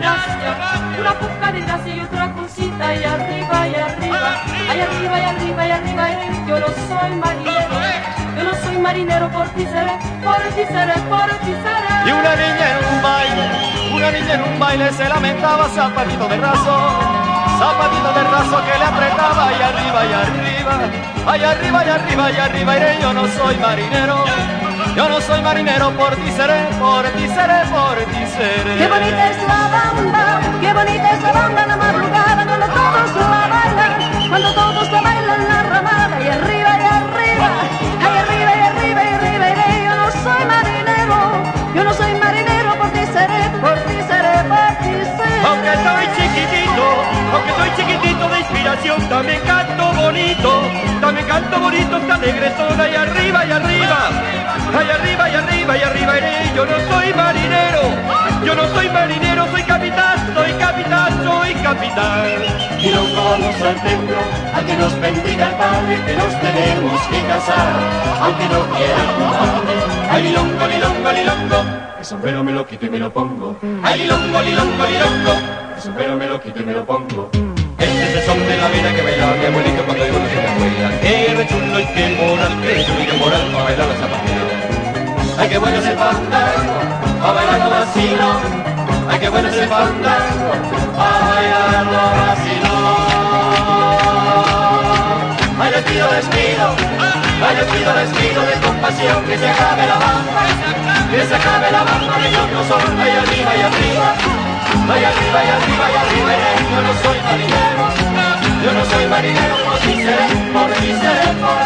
gracia, una poca de gracia y otra cosita y arriba y arriba, ay arriba y arriba y arriba, yo no soy marinero, yo no soy marinero, por ti seré, por ti seré, por ti seré. Y una niña en un baile, una niña en un baile se lamentaba zapatito de raso, zapatito de raso que le apretaba y arriba y arriba, ay arriba y arriba y arriba, iré, yo no soy marinero. Yo no soy marinero, por ti seré, por ti seré, por seré. Qué bonita es la bamba, qué bonita es la bamba en la madrugada cuando todos la bailan, cuando todos la bailan la ramada y arriba y arriba, ay arriba y arriba y arriba iré. Yo no soy marinero, yo no soy marinero, por ti seré, por ti seré, por ti seré. Aunque soy chiquitito, aunque soy chiquitito de inspiración, también canto bonito, también canto bonito, está alegre toda y arriba y arriba. Y arriba y arriba capitán. Y nos vamos al templo a que nos bendiga el Padre que nos tenemos que casar, aunque no quiera tu madre. Ay, lilongo, lilongo, lilongo, el sombrero me lo quito y me lo pongo. Ay, lilongo, lilongo, lilongo, el sombrero me lo quito y me lo pongo. Este es el son de la vida que bailaba mi abuelito cuando yo no mi abuela. Qué rechulo y qué moral, qué chulo y qué moral para bailar la zapatilla. Ay, qué bueno es el fandango, a bailarlo vacilo. Ay, qué bueno es el fandango, les pido, a de compasión que se acabe la bamba, que se acabe la bamba que yo no soy, ahí arriba y arriba, ahí arriba y arriba y arriba, yo no soy marinero, yo no soy marinero, por si seré, por si seré, por